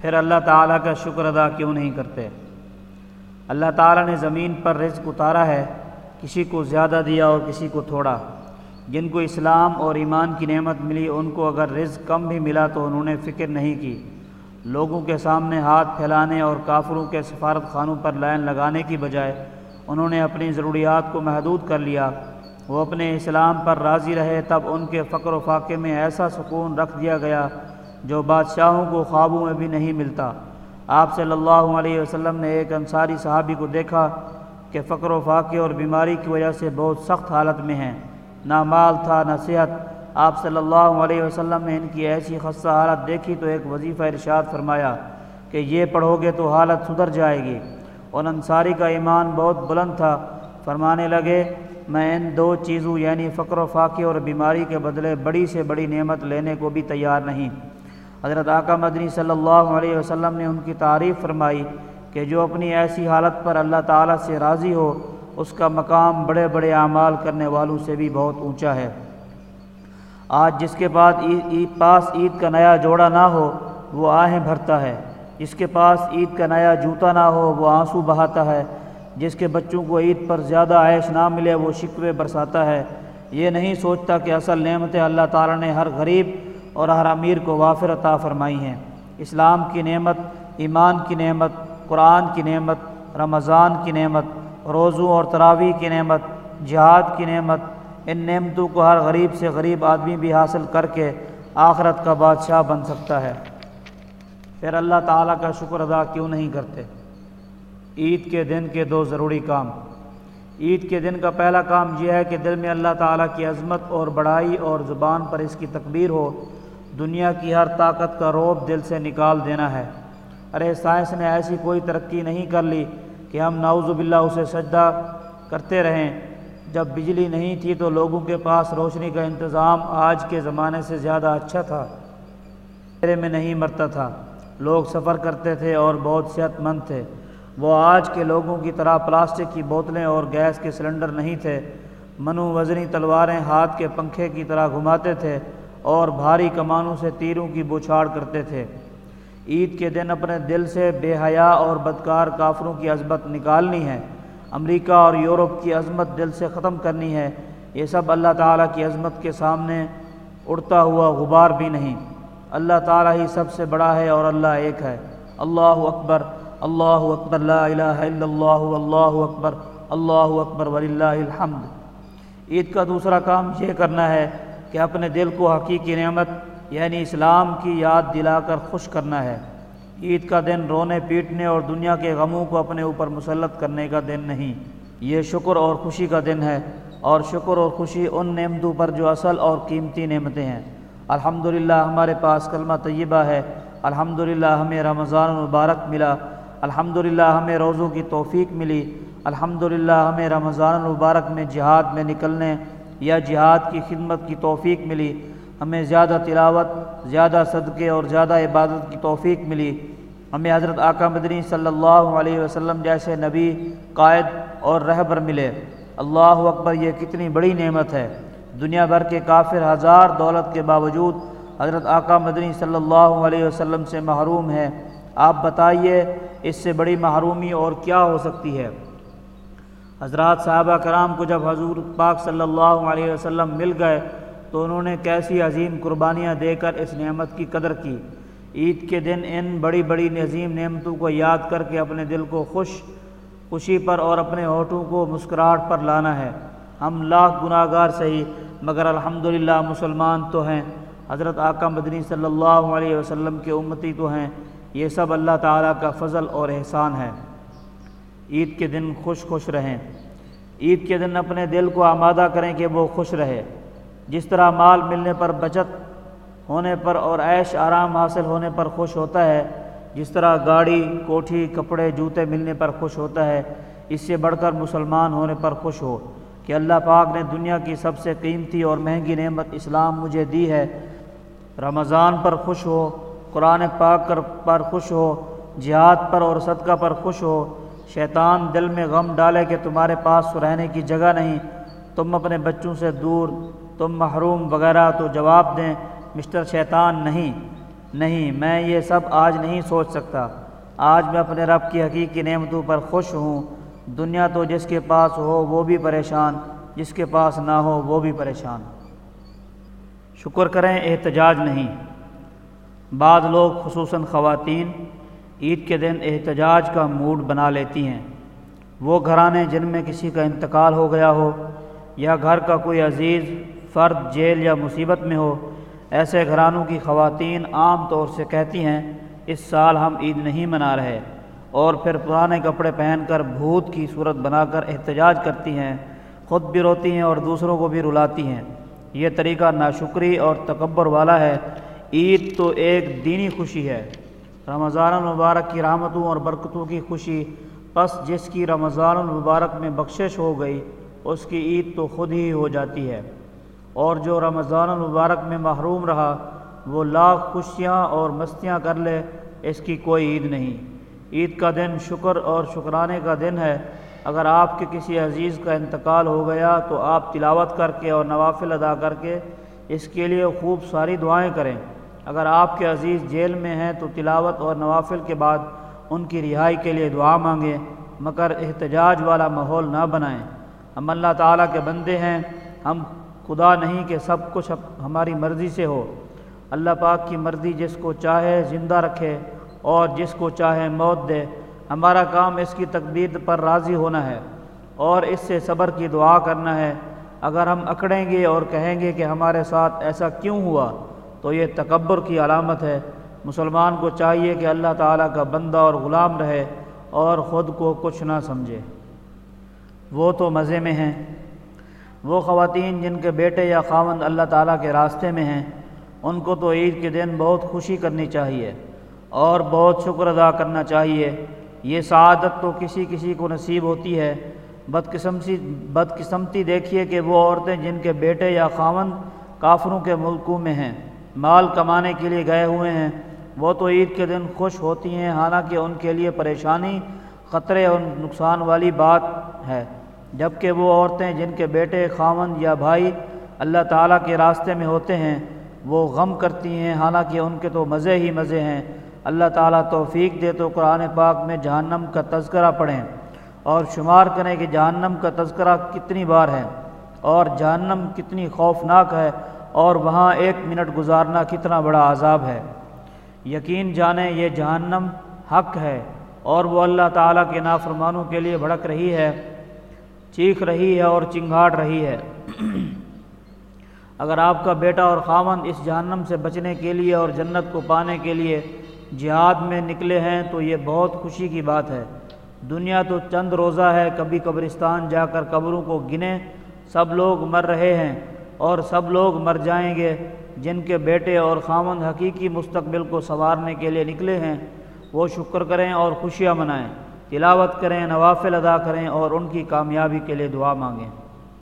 پھر اللہ تعالیٰ کا شکر ادا کیوں نہیں کرتے؟ اللہ تعالیٰ نے زمین پر رزق اتارا ہے، کسی کو زیادہ دیا اور کسی کو تھوڑا۔ جن کو اسلام اور ایمان کی نعمت ملی، ان کو اگر رزق کم بھی ملا تو انہوں نے فکر نہیں کی۔ لوگوں کے سامنے ہاتھ پھیلانے اور کافروں کے سفارت خانوں پر لائن لگانے کی بجائے انہوں نے اپنی ضروریات کو محدود کر لیا۔ وہ اپنے اسلام پر راضی رہے، تب ان کے فقر و فاقے میں ایسا سکون رکھ دیا گیا جو بادشاہوں کو خوابوں میں بھی نہیں ملتا۔ آپ صلی اللہ علیہ وسلم نے ایک انصاری صحابی کو دیکھا کہ فقر و فاقے اور بیماری کی وجہ سے بہت سخت حالت میں ہیں۔ نہ مال تھا، نہ صحت۔ آپ صلی اللہ علیہ وسلم نے ان کی ایسی خصہ حالت دیکھی تو ایک وظیفہ ارشاد فرمایا کہ یہ پڑھو گے تو حالت سدھر جائے گی۔ اور انصاری کا ایمان بہت بلند تھا۔ فرمانے لگے، میں ان دو چیزوں یعنی فقر و فاقے اور بیماری کے بدلے بڑی سے بڑی نعمت لینے کو بھی تیار نہیں۔ حضرت آقا مدنی صلی اللہ علیہ وسلم نے ان کی تعریف فرمائی کہ جو اپنی ایسی حالت پر اللہ تعالیٰ سے راضی ہو، اس کا مقام بڑے بڑے اعمال کرنے والوں سے بھی بہت اونچا ہے۔ آج جس کے بعد عید پاس عید کا نیا جوڑا نہ ہو، وہ آہیں بھرتا ہے۔ جس کے پاس عید کا نیا جوتا نہ ہو، وہ آنسو بہاتا ہے۔ جس کے بچوں کو عید پر زیادہ عائش نہ ملے، وہ شکوے برساتا ہے۔ یہ نہیں سوچتا کہ اصل نعمتیں اللہ تعالیٰ نے ہر غریب اور ہر امیر کو وافر عطا فرمائی ہیں۔ اسلام کی نعمت، ایمان کی نعمت، قرآن کی نعمت، رمضان کی نعمت، روزوں اور تراویح کی نعمت، جہاد کی نعمت، ان نعمتوں کو ہر غریب سے غریب آدمی بھی حاصل کر کے آخرت کا بادشاہ بن سکتا ہے۔ پھر اللہ تعالیٰ کا شکر ادا کیوں نہیں کرتے؟ عید کے دن کے دو ضروری کام۔ عید کے دن کا پہلا کام یہ ہے کہ دل میں اللہ تعالیٰ کی عظمت اور بڑائی اور زبان پر اس کی تکبیر ہو۔ دنیا کی ہر طاقت کا روب دل سے نکال دینا ہے۔ ارے سائنس نے ایسی کوئی ترقی نہیں کر لی کہ ہم ناؤز باللہ اسے سجدہ کرتے رہیں۔ جب بجلی نہیں تھی تو لوگوں کے پاس روشنی کا انتظام آج کے زمانے سے زیادہ اچھا تھا۔ میرے میں نہیں مرتا تھا۔ لوگ سفر کرتے تھے اور بہت صحت مند تھے۔ وہ آج کے لوگوں کی طرح پلاسٹک کی بوتلیں اور گیس کے سلنڈر نہیں تھے۔ منو وزنی تلواریں ہاتھ کے پنکھے کی طرح گھماتے تھے۔ اور بھاری کمانوں سے تیروں کی بوچھاڑ کرتے تھے۔ عید کے دن اپنے دل سے بے حیا اور بدکار کافروں کی عظمت نکالنی ہے۔ امریکہ اور یورپ کی عظمت دل سے ختم کرنی ہے۔ یہ سب اللہ تعالیٰ کی عظمت کے سامنے اڑتا ہوا غبار بھی نہیں۔ اللہ تعالیٰ ہی سب سے بڑا ہے اور اللہ ایک ہے۔ اللہ اکبر اللہ اکبر، لا الہ الا اللہ اللہ اکبر اللہ اکبر وللہ الحمد۔ عید کا دوسرا کام یہ کرنا ہے کہ اپنے دل کو حقیقی نعمت یعنی اسلام کی یاد دلا کر خوش کرنا ہے۔ عید کا دن رونے پیٹنے اور دنیا کے غموں کو اپنے اوپر مسلط کرنے کا دن نہیں۔ یہ شکر اور خوشی کا دن ہے اور شکر اور خوشی ان نعمتوں پر جو اصل اور قیمتی نعمتیں ہیں۔ الحمدللہ ہمارے پاس کلمہ طیبہ ہے۔ الحمدللہ ہمیں رمضان المبارک ملا۔ الحمدللہ ہمیں روزوں کی توفیق ملی۔ الحمدللہ ہمیں رمضان المبارک میں جہاد میں نکلنے یا جہاد کی خدمت کی توفیق ملی، ہمیں زیادہ تلاوت، زیادہ صدقے اور زیادہ عبادت کی توفیق ملی۔ ہمیں حضرت آقا مدنی صلی اللہ علیہ وسلم جیسے نبی، قائد اور رہبر ملے۔ اللہ اکبر، یہ کتنی بڑی نعمت ہے۔ دنیا بھر کے کافر ہزار دولت کے باوجود حضرت آقا مدنی صلی اللہ علیہ وسلم سے محروم ہے آپ بتائیے، اس سے بڑی محرومی اور کیا ہو سکتی ہے؟ حضرات صحابہ کرام کو جب حضور پاک صلی اللہ علیہ وسلم مل گئے تو انہوں نے کیسی عظیم قربانیاں دے کر اس نعمت کی قدر کی۔ عید کے دن ان بڑی بڑی نظیم نعمتوں کو یاد کر کے اپنے دل کو خوش خوشی پر اور اپنے ہوٹوں کو مسکراہٹ پر لانا ہے۔ ہم لاکھ گناہ گار صحیح مگر الحمدللہ مسلمان تو ہیں۔ حضرت آقا مدنی صلی اللہ علیہ وسلم کے امتی تو ہیں۔ یہ سب اللہ تعالیٰ کا فضل اور احسان ہے۔ عید کے دن خوش خوش رہیں۔ عید کے دن اپنے دل کو آمادہ کریں کہ وہ خوش رہے۔ جس طرح مال ملنے پر بچت ہونے پر اور عیش آرام حاصل ہونے پر خوش ہوتا ہے، جس طرح گاڑی، کوٹھی، کپڑے، جوتے ملنے پر خوش ہوتا ہے، اس سے بڑھ کر مسلمان ہونے پر خوش ہو۔ کہ اللہ پاک نے دنیا کی سب سے قیمتی اور مہنگی نعمت اسلام مجھے دی ہے۔ رمضان پر خوش ہو، قرآن پاک پر خوش ہو، جہاد پر اور صدقہ پر خوش ہو۔ شیطان دل میں غم ڈالے کہ تمہارے پاس رہنے کی جگہ نہیں۔ تم اپنے بچوں سے دور، تم محروم وغیرہ تو جواب دیں۔ مسٹر شیطان، نہیں نہیں، میں یہ سب آج نہیں سوچ سکتا۔ آج میں اپنے رب کی حقیقی نعمتوں پر خوش ہوں۔ دنیا تو جس کے پاس ہو وہ بھی پریشان، جس کے پاس نہ ہو وہ بھی پریشان۔ شکر کریں، احتجاج نہیں۔ بعض لوگ، خصوصاً خواتین عید کے دن احتجاج کا موڈ بنا لیتی ہیں۔ وہ گھرانے جن میں کسی کا انتقال ہو گیا ہو یا گھر کا کوئی عزیز، فرد، جیل یا مصیبت میں ہو، ایسے گھرانوں کی خواتین عام طور سے کہتی ہیں، اس سال ہم عید نہیں منا رہے۔ اور پھر پرانے کپڑے پہن کر بھوت کی صورت بنا کر احتجاج کرتی ہیں، خود بھی روتی ہیں اور دوسروں کو بھی رلاتی ہیں۔ یہ طریقہ ناشکری اور تکبر والا ہے۔ عید تو ایک دینی خوشی ہے۔ رمضان المبارک کی رحمتوں اور برکتوں کی خوشی، پس جس کی رمضان المبارک میں بخشش ہو گئی، اس کی عید تو خود ہی ہو جاتی ہے۔ اور جو رمضان المبارک میں محروم رہا، وہ لاکھ خوشیاں اور مستیاں کر لے، اس کی کوئی عید نہیں۔ عید کا دن شکر اور شکرانے کا دن ہے۔ اگر آپ کے کسی عزیز کا انتقال ہو گیا تو آپ تلاوت کر کے اور نوافل ادا کر کے اس کے لیے خوب ساری دعائیں کریں۔ اگر آپ کے عزیز جیل میں ہیں تو تلاوت اور نوافل کے بعد ان کی رہائی کے لیے دعا مانگیں، مگر احتجاج والا ماحول نہ بنائیں۔ ہم اللہ تعالیٰ کے بندے ہیں، ہم خدا نہیں کہ سب کچھ ہماری مرضی سے ہو۔ اللہ پاک کی مرضی جس کو چاہے زندہ رکھے اور جس کو چاہے موت دے۔ ہمارا کام اس کی تقدیر پر راضی ہونا ہے اور اس سے صبر کی دعا کرنا ہے۔ اگر ہم اکڑیں گے اور کہیں گے کہ ہمارے ساتھ ایسا کیوں ہوا تو یہ تکبر کی علامت ہے۔ مسلمان کو چاہیے کہ اللہ تعالیٰ کا بندہ اور غلام رہے اور خود کو کچھ نہ سمجھے۔ وہ تو مزے میں ہیں۔ وہ خواتین جن کے بیٹے یا خاوند اللہ تعالیٰ کے راستے میں ہیں، ان کو تو عید کے دن بہت خوشی کرنی چاہیے اور بہت شکر ادا کرنا چاہیے۔ یہ سعادت تو کسی کسی کو نصیب ہوتی ہے۔ بدقسمتی بدقسمتی دیکھیے کہ وہ عورتیں جن کے بیٹے یا خاوند کافروں کے ملکوں میں ہیں۔ مال کمانے کے لیے گئے ہوئے ہیں۔ وہ تو عید کے دن خوش ہوتی ہیں، حالانکہ ان کے لیے پریشانی، خطرے اور نقصان والی بات ہے۔ جبکہ وہ عورتیں جن کے بیٹے، خاوند یا بھائی اللہ تعالیٰ کے راستے میں ہوتے ہیں، وہ غم کرتی ہیں۔ حالانکہ ان کے تو مزے ہی مزے ہیں۔ اللہ تعالیٰ توفیق دے تو قرآن پاک میں جہنم کا تذکرہ پڑھیں۔ اور شمار کریں کہ جہنم کا تذکرہ کتنی بار ہے اور جہنم کتنی خوفناک ہے۔ اور وہاں ایک منٹ گزارنا کتنا بڑا عذاب ہے۔ یقین جانیں یہ جہنم حق ہے اور وہ اللہ تعالیٰ کے نافرمانوں کے لیے بھڑک رہی ہے، چیخ رہی ہے اور چنگھاٹ رہی ہے۔ اگر آپ کا بیٹا اور خامند اس جہنم سے بچنے کے لیے اور جنت کو پانے کے لیے جہاد میں نکلے ہیں تو یہ بہت خوشی کی بات ہے۔ دنیا تو چند روزہ ہے، کبھی قبرستان جا کر قبروں کو گنیں سب لوگ مر رہے ہیں۔ اور سب لوگ مر جائیں گے۔ جن کے بیٹے اور خامند حقیقی مستقبل کو سنوارنے کے لیے نکلے ہیں، وہ شکر کریں اور خوشیاں منائیں، تلاوت کریں، نوافل ادا کریں اور ان کی کامیابی کے لیے دعا مانگیں۔